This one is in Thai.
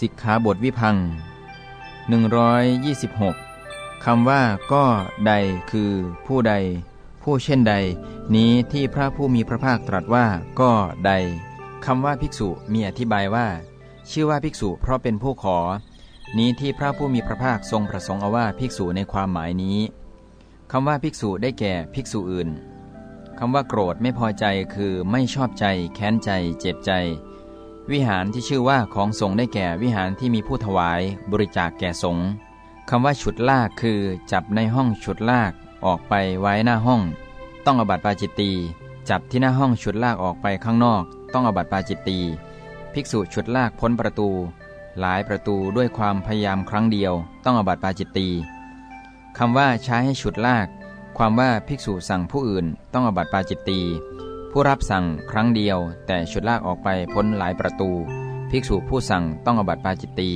สิกขาบทวิพัง126คำว่าก็ใดคือผู้ใด ผู้เช่นใด นี้ที่พระผู้มีพระภาคตรัสว่าก็ใดคำว่าภิกษุมีอธิบายว่า ชื่อว่าภิกษุเพราะเป็นผู้ขอ นี้ที่พระผู้มีพระภาคทรงประสงค์เอาว่าภิกษุในความหมายนี้คำว่าภิกษุได้แก่ภิกษุอื่นคำว่าโกรธไม่พอใจคือไม่ชอบใจ แค้นใจ เจ็บใจ วิหารที่ชื่อว่าของสงได้แก่วิหารที่มีผู้ถวายบริจาคแก่สงฆ์คำว่าฉุดลากคือ จับในห้องฉุดลากออกไปไว้หน้าห้อง ต้องอบัติปาจิตตีจับที่หน้าห้องฉุดลากออกไปข้างนอก ต้องอบัติปาจิตตีภิกษุฉุดลากพ้นประตู หลายประตูด้วยความพยายามครั้งเดียว ต้องอบัติปาจิตตีคำว่าใช้ให้ฉุดลาก ความว่าภิกษุสั่งผู้อื่น ต้องอบัติปาจิตตี ผู้รับสั่งครั้งเดียวแต่ชุดลากออกไปพ้นหลายประตู ภิกษุผู้สั่งต้องอบัติปาจิตตี